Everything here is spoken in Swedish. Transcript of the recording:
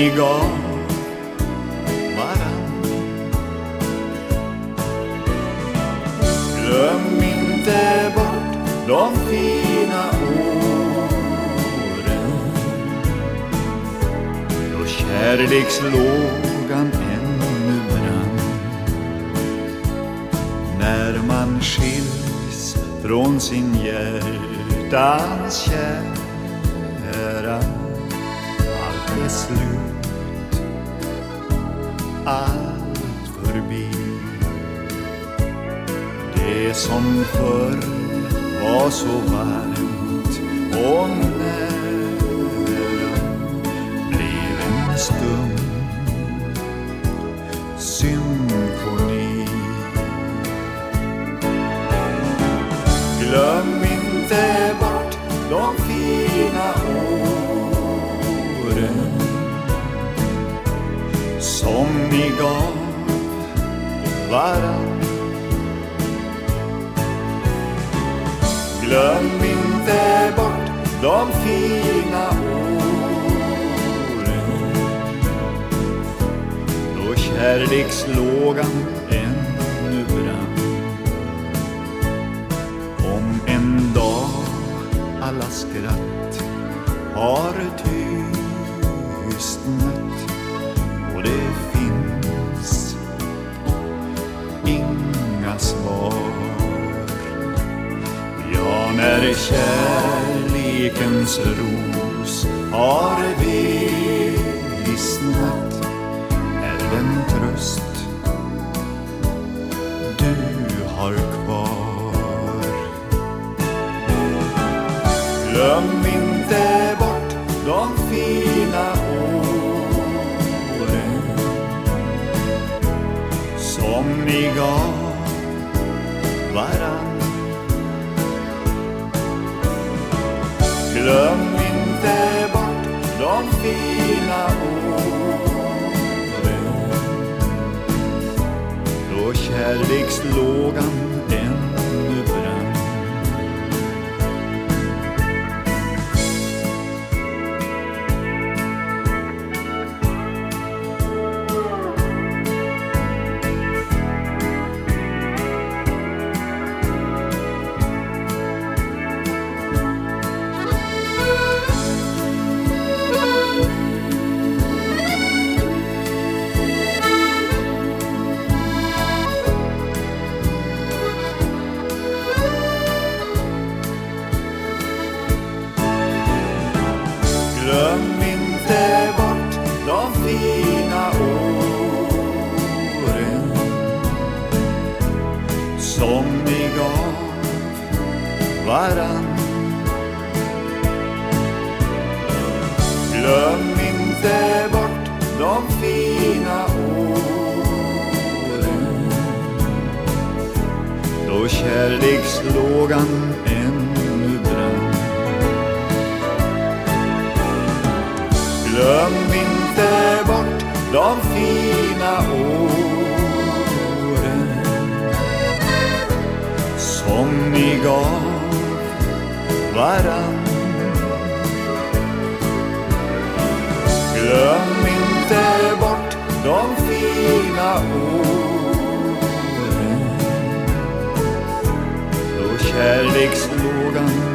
ni gav varann. Glöm inte bort de fina åren då kärlekslågan ännu brann. När man skiljs från sin hjärtans kära allt är slut, allt förbi. Det som förr var så varmt och nära blev en stum symfoni Glöm inte bort de fina åren Kom ni gav varann. Glöm inte bort de fina åren då kärlekslågan ännu brann. Om en dag alla skratt har tystnat När kärlekens ros har vissnat är den tröst du har kvar. Glöm inte bort de fina åren som ni gav varann. Glöm inte bort de fina åren då kärlekslågan än Glöm inte bort de fina åren som ni gav varann. Glöm inte bort de fina åren då kärlekslågan än Glöm inte bort de fina åren som ni gav varann. Glöm inte bort de fina åren då kärlekslågan